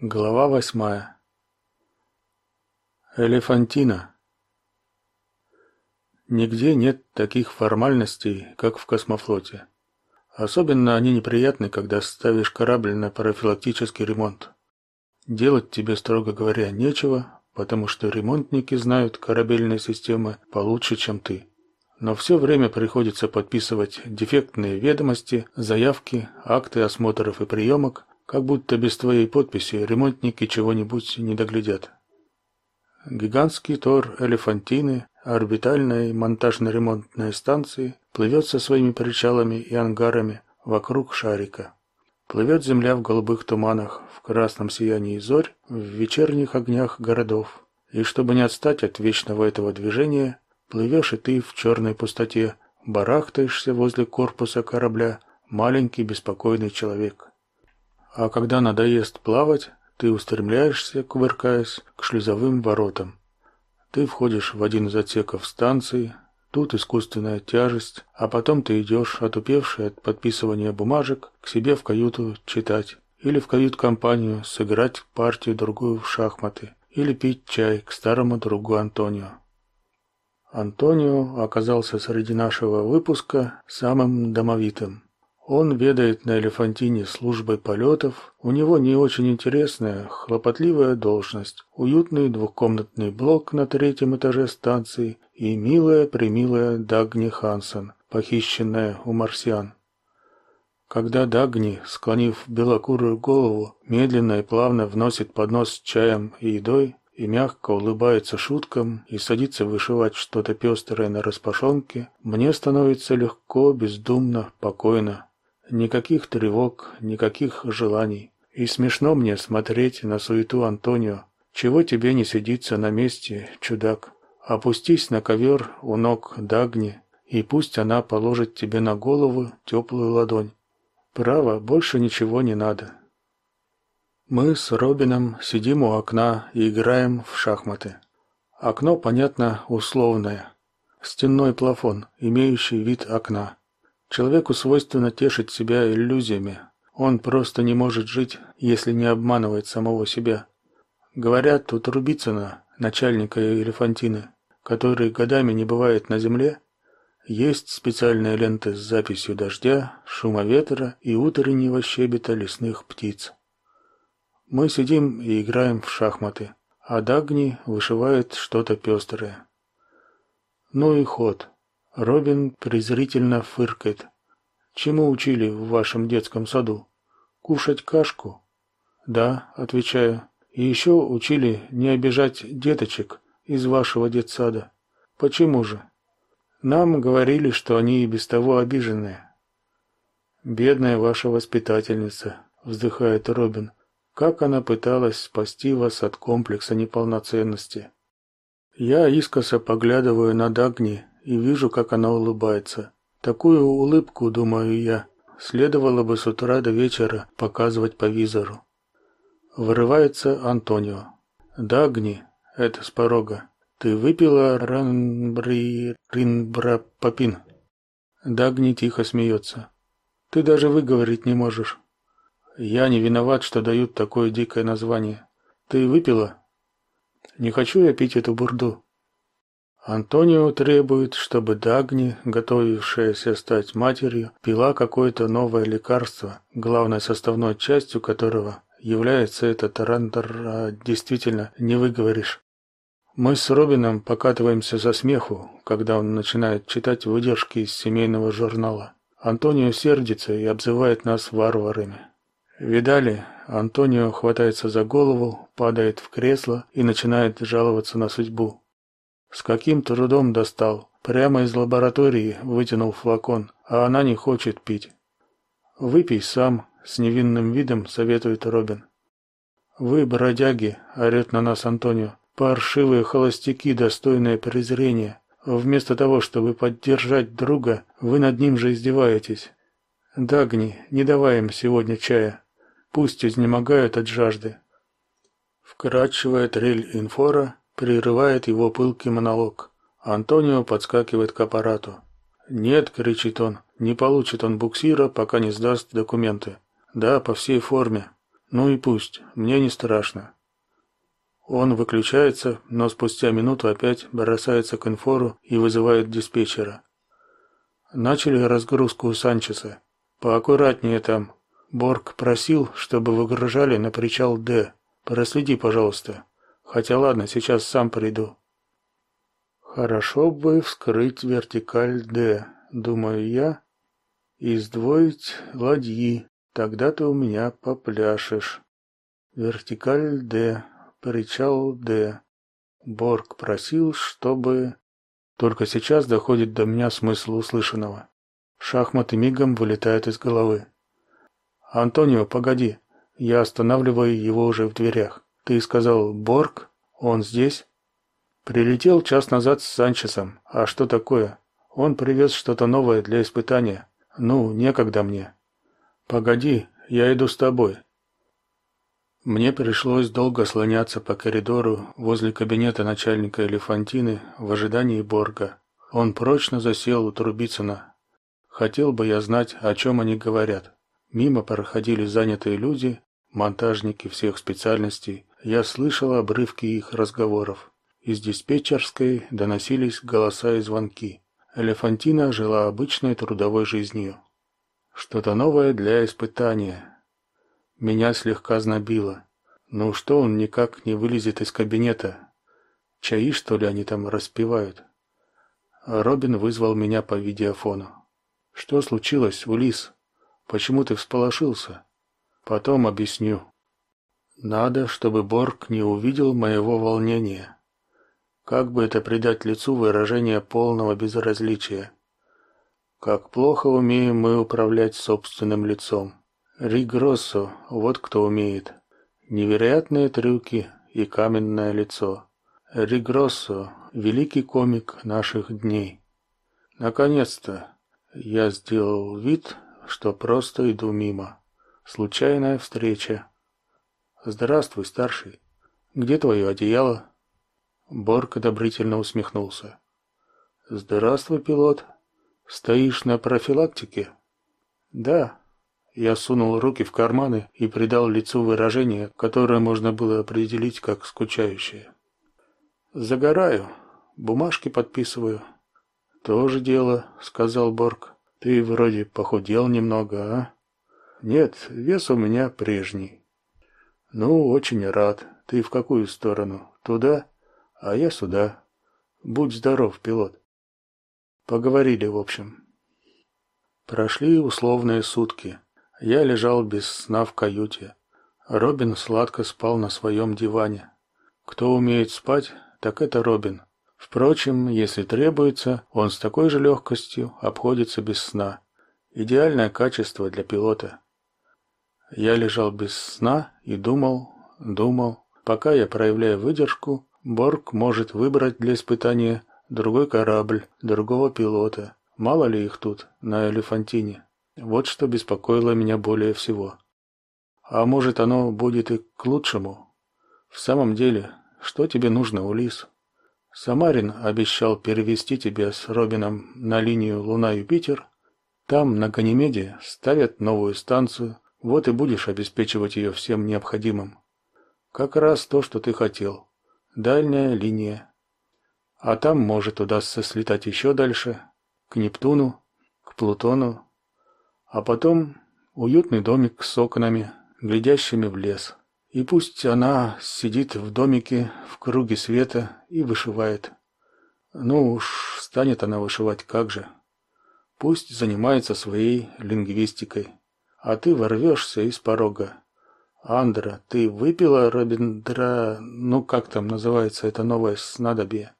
Глава восьмая. Элефантина. Нигде нет таких формальностей, как в космофлоте. Особенно они неприятны, когда ставишь корабль на профилактический ремонт. Делать тебе, строго говоря, нечего, потому что ремонтники знают корабельные системы получше, чем ты. Но все время приходится подписывать дефектные ведомости, заявки, акты осмотров и приемок, как будто без твоей подписи ремонтники чего-нибудь не доглядят. Гигантский тор Элефантины, орбитальной монтажно-ремонтной станции, плывет со своими причалами и ангарами вокруг шарика. Плывет земля в голубых туманах, в красном сиянии зорь, в вечерних огнях городов. И чтобы не отстать от вечного этого движения, плывешь и ты в черной пустоте, барахтаешься возле корпуса корабля, маленький беспокойный человек. А когда надоест плавать, ты устремляешься, кувыркаясь, к шлюзовым воротам. Ты входишь в один из отсеков станции, тут искусственная тяжесть, а потом ты идешь, отупевший от подписывания бумажек, к себе в каюту читать или в кают-компанию сыграть партию другую в шахматы или пить чай к старому другу Антонио. Антонио оказался среди нашего выпуска самым домовитым. Он ведает на Элефантине службой полетов. У него не очень интересная, хлопотливая должность, уютный двухкомнатный блок на третьем этаже станции и милая-примилая Дагни Хансен, похищенная у марсиан. Когда Дагни, склонив белокурую голову, медленно и плавно вносит поднос с чаем и едой, и мягко улыбается шуткам и садится вышивать что-то пестрое на распашонке, мне становится легко, бездумно, покойно. Никаких тревог, никаких желаний. И смешно мне смотреть на суету Антонио. Чего тебе не сидится на месте, чудак? Опустись на ковер у ног Дагни, и пусть она положит тебе на голову теплую ладонь. Право, больше ничего не надо. Мы с Робином сидим у окна и играем в шахматы. Окно, понятно, условное. Стенной плафон, имеющий вид окна. Человеку свойственно тешить себя иллюзиями. Он просто не может жить, если не обманывает самого себя. Говорят, у Трубицына, начальника Элефантины, который годами не бывает на земле, есть специальные ленты с записью дождя, шума ветра и утреннего щебета лесных птиц. Мы сидим и играем в шахматы, а Дагни вышивает что-то пестрое. Ну и ход. Робин презрительно фыркает. Чему учили в вашем детском саду? Кушать кашку? Да, отвечаю. И еще учили не обижать деточек из вашего детсада. Почему же? Нам говорили, что они и без того обиженные. Бедная ваша воспитательница, вздыхает Робин. Как она пыталась спасти вас от комплекса неполноценности. Я искоса поглядываю на Дагни и вижу, как она улыбается. Такую улыбку, думаю я, следовало бы с утра до вечера показывать по визору. Вырывается Антонио. Дагни, это с порога. Ты выпила ранбри ринбрапапин? Дагни тихо смеется. Ты даже выговорить не можешь. Я не виноват, что дают такое дикое название. Ты выпила? Не хочу я пить эту бурду. Антонио требует, чтобы Дагни, готовившаяся стать матерью, пила какое-то новое лекарство, главной составной частью которого является этот рандер, а действительно не выговоришь. Мы с Робином покатываемся за смеху, когда он начинает читать выдержки из семейного журнала. Антонио сердится и обзывает нас варварами. Видали, Антонио хватается за голову, падает в кресло и начинает жаловаться на судьбу. С каким трудом достал. Прямо из лаборатории вытянул флакон, а она не хочет пить. Выпей сам, с невинным видом советует Робин. Вы, бродяги, орет на нас Антонио. Паршивые холостяки, достойные презрения. Вместо того, чтобы поддержать друга, вы над ним же издеваетесь. Дагни, не давай им сегодня чая. Пусть изнемогают от жажды. Вкрадчивая трель инфора Прерывает его пылкий монолог. Антонио подскакивает к аппарату. «Нет», — кричит он, — «не получит он буксира, пока не сдаст документы». «Да, по всей форме». Ну и пусть, мне не страшно. Он выключается, но спустя минуту опять бросается к инфору и вызывает диспетчера. Начали разгрузку у Санчеса. Поаккуратнее там. Борг просил, чтобы выгружали на причал Д. Проследи, пожалуйста. Хотя ладно, сейчас сам приду. Хорошо бы вскрыть вертикаль Д, думаю я, и сдвоить ладьи. Тогда ты у меня попляшешь. Вертикаль Д, причал Д. Борг просил, чтобы только сейчас доходит до меня смысл услышанного. Шахматы мигом вылетают из головы. Антонио, погоди. Я останавливаю его уже в дверях. Ты сказал Борг? Он здесь? Прилетел час назад с Санчесом. А что такое? Он привез что-то новое для испытания. Ну, некогда мне. Погоди, я иду с тобой. Мне пришлось долго слоняться по коридору возле кабинета начальника Элефантины в ожидании Борга. Он прочно засел у Трубицына. Хотел бы я знать, о чем они говорят. Мимо проходили занятые люди, монтажники всех специальностей. Я слышал обрывки их разговоров. Из диспетчерской доносились голоса и звонки. Элефантина жила обычной трудовой жизнью. Что-то новое для испытания. Меня слегка знобило. Ну что он никак не вылезет из кабинета? Чаи, что ли, они там распивают? Робин вызвал меня по видеофону. Что случилось, Улис? Почему ты всполошился? Потом объясню. Надо, чтобы Борг не увидел моего волнения. Как бы это придать лицу выражение полного безразличия? Как плохо умеем мы управлять собственным лицом. Ригроссо, вот кто умеет. Невероятные трюки и каменное лицо. Ригроссо, великий комик наших дней. Наконец-то я сделал вид, что просто иду мимо. Случайная встреча. Здравствуй, старший. Где твое одеяло? Борг одобрительно усмехнулся. Здравствуй, пилот. Стоишь на профилактике? Да. Я сунул руки в карманы и придал лицу выражение, которое можно было определить как скучающее. Загораю, бумажки подписываю. Тоже дело, сказал Борг. Ты вроде похудел немного, а? Нет, вес у меня прежний. Ну, очень рad. Ты в какую сторону? Туда? а я сюда. Будь здоров, пилот. Поговорили, в общем. Прошли условные сутки. Я лежал без сна в каюте. Робин сладко спал на своем диване. Кто умеет спать, так это Робин. Впрочем, если требуется, он с такой же легкостью обходится без сна. Идеальное качество для пилота. Я лежал без сна и думал, думал, пока я проявляю выдержку, Борг может выбрать для испытания другой корабль, другого пилота. Мало ли их тут, на Элефантине. Вот что беспокоило меня более всего. А может, оно будет и к лучшему. В самом деле, что тебе нужно, Улис? Самарин обещал перевести тебя с Робином на линию Луна-Юпитер. Там, на Ганимеде, ставят новую станцию. Вот и будешь обеспечивать ее всем необходимым. Как раз то, что ты хотел. Дальняя линия. А там, может, удастся слетать еще дальше, к Нептуну, к Плутону, а потом уютный домик с окнами, глядящими в лес. И пусть она сидит в домике в круге света и вышивает. Ну уж, станет она вышивать как же. Пусть занимается своей лингвистикой, а ты ворвешься из порога Андра, ты выпила Робиндра, ну как там называется это новое снадобье?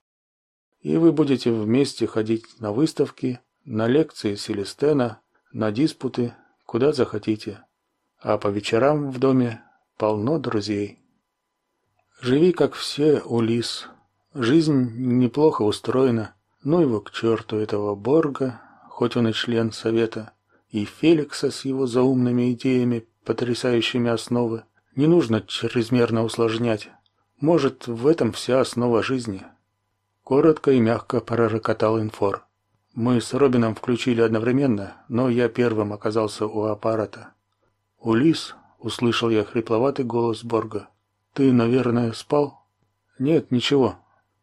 И вы будете вместе ходить на выставки, на лекции Селестена, на диспуты, куда захотите. А по вечерам в доме полно друзей. Живи как все, Улис. Жизнь неплохо устроена. Ну его к черту этого Борга, хоть он и член совета, и Феликса с его заумными идеями потрясающими основы. Не нужно чрезмерно усложнять. Может, в этом вся основа жизни. Коротко и мягко пророкотал инфор. Мы с Робином включили одновременно, но я первым оказался у аппарата. Улис, услышал я хрипловатый голос Борга. Ты, наверное, спал? Нет, ничего.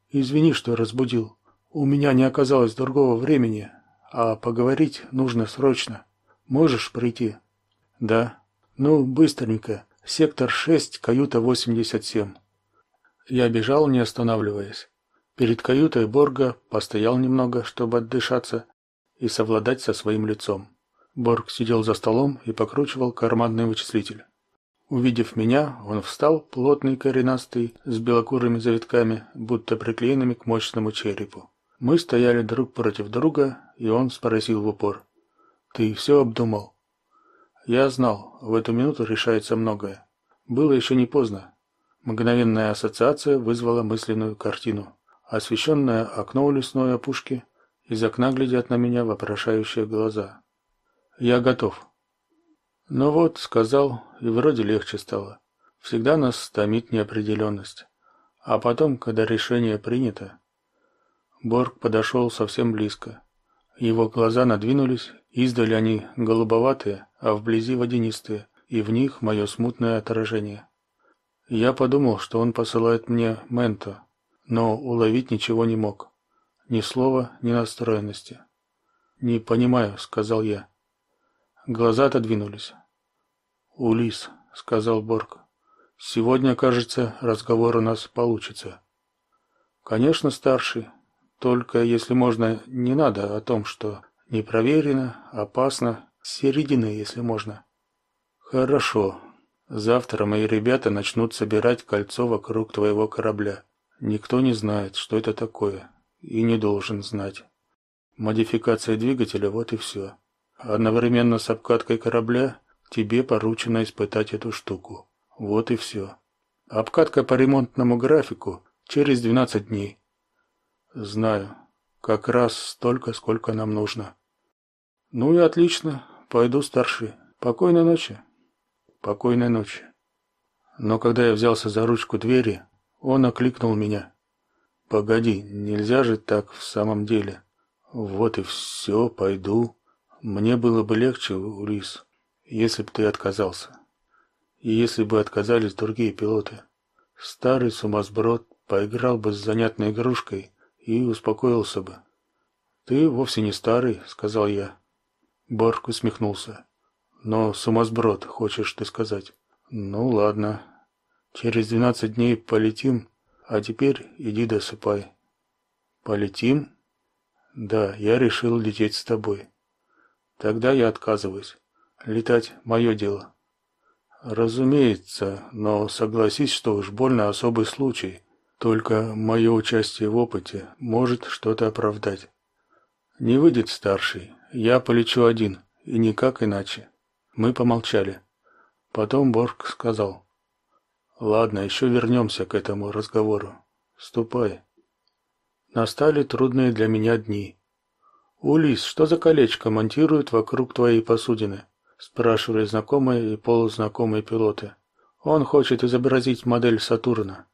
Извини, что разбудил. У меня не оказалось другого времени, а поговорить нужно срочно. Можешь прийти? Да. Ну, быстренько. Сектор 6, каюта 87. Я бежал, не останавливаясь. Перед каютой Борга постоял немного, чтобы отдышаться и совладать со своим лицом. Борг сидел за столом и покручивал карманный вычислитель. Увидев меня, он встал, плотный, коренастый, с белокурыми завитками, будто приклеенными к мощному черепу. Мы стояли друг против друга, и он спросил в упор: "Ты все обдумал?" Я знал, в эту минуту решается многое. Было еще не поздно. Мгновенная ассоциация вызвала мысленную картину. Освещенное окно у лесной опушки, из окна глядят на меня вопрошающие глаза. Я готов. Ну вот, сказал, и вроде легче стало. Всегда нас томит неопределенность. А потом, когда решение принято, Борг подошел совсем близко. Его глаза надвинулись, издали они голубоватые, а вблизи водянистые, и в них мое смутное отражение. Я подумал, что он посылает мне менто, но уловить ничего не мог. Ни слова, ни настроенности. «Не понимаю», — сказал я. Глаза отодвинулись. «Улис», — сказал Борг, — «сегодня, кажется, разговор у нас получится». «Конечно, старший. Только, если можно, не надо о том, что не проверено, опасно, с середины, если можно». «Хорошо. Завтра мои ребята начнут собирать кольцо вокруг твоего корабля. Никто не знает, что это такое, и не должен знать. Модификация двигателя – вот и все. Одновременно с обкаткой корабля Тебе поручено испытать эту штуку. Вот и все. Обкатка по ремонтному графику через 12 дней. Знаю. Как раз столько, сколько нам нужно. Ну и отлично. Пойду, старший. Покойной ночи. Покойной ночи. Но когда я взялся за ручку двери, он окликнул меня. Погоди, нельзя же так в самом деле. Вот и все, пойду. Мне было бы легче, Улис если бы ты отказался. И если бы отказались другие пилоты. Старый сумасброд поиграл бы с занятной игрушкой и успокоился бы. Ты вовсе не старый, сказал я. Борг усмехнулся. Но сумасброд, хочешь ты сказать? Ну ладно. Через двенадцать дней полетим, а теперь иди досыпай. Полетим? Да, я решил лететь с тобой. Тогда я отказываюсь. Летать мое дело. Разумеется, но согласись, что уж больно особый случай. Только мое участие в опыте может что-то оправдать. Не выйдет старший. Я полечу один, и никак иначе. Мы помолчали. Потом Борг сказал: "Ладно, еще вернемся к этому разговору. Ступай". Настали трудные для меня дни. Улис, что за колечко монтируют вокруг твоей посудины? спрашивали знакомые и полузнакомые пилоты. Он хочет изобразить модель Сатурна.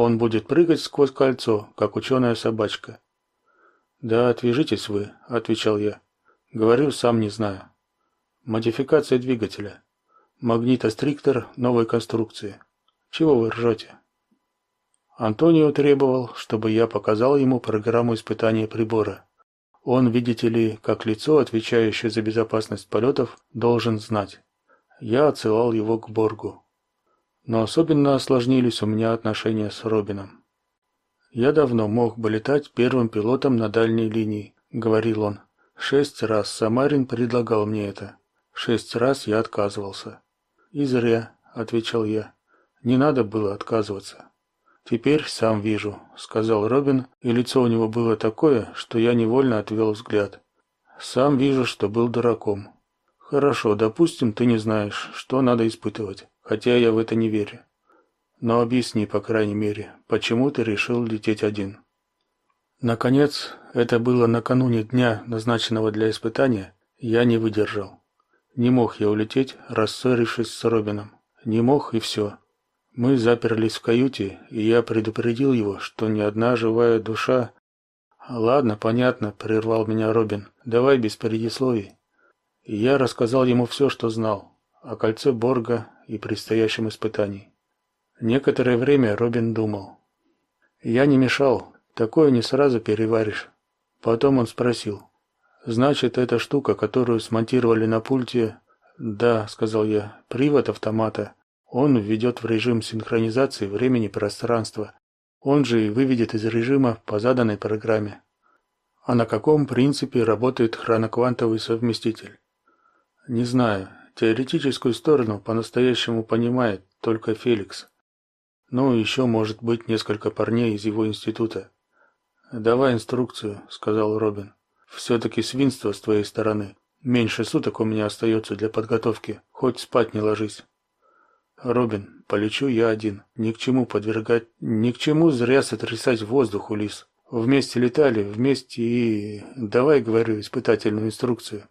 Он будет прыгать сквозь кольцо, как ученая собачка. Да, отвяжитесь вы, отвечал я. Говорю, сам не знаю. Модификация двигателя. Магнитостриктор новой конструкции. Чего вы ржете? Антонио требовал, чтобы я показал ему программу испытания прибора. Он, видите ли, как лицо, отвечающее за безопасность полетов, должен знать. Я отсылал его к Боргу. Но особенно осложнились у меня отношения с Робином. Я давно мог бы летать первым пилотом на дальней линии, говорил он. Шесть раз Самарин предлагал мне это. Шесть раз я отказывался. И зря, отвечал я. Не надо было отказываться. Теперь сам вижу, сказал Робин, и лицо у него было такое, что я невольно отвел взгляд. Сам вижу, что был дураком. Хорошо, допустим, ты не знаешь, что надо испытывать, хотя я в это не верю. Но объясни, по крайней мере, почему ты решил лететь один? Наконец, это было накануне дня, назначенного для испытания, я не выдержал. Не мог я улететь, рассорившись с Робином. Не мог и все. Мы заперлись в каюте, и я предупредил его, что ни одна живая душа Ладно, понятно, прервал меня Робин. Давай без предисловий. И я рассказал ему все, что знал. О кольце Борга и предстоящем испытании. Некоторое время Робин думал. Я не мешал, такое не сразу переваришь. Потом он спросил: "Значит, эта штука, которую смонтировали на пульте, да, сказал я. Привод автомата. Он введет в режим синхронизации времени и пространства. Он же и выведет из режима по заданной программе. А на каком принципе работает хроноквантовый совместитель? Не знаю. Теоретическую сторону по-настоящему понимает только Феликс. Ну, еще может быть несколько парней из его института. Давай инструкцию, сказал Робин. все таки свинство с твоей стороны. Меньше суток у меня остается для подготовки. Хоть спать не ложись. Робин, полечу я один. Ни к чему подвергать, ни к чему зря сотрясать воздух, Улис. Вместе летали, вместе и давай, говорю, испытательную инструкцию.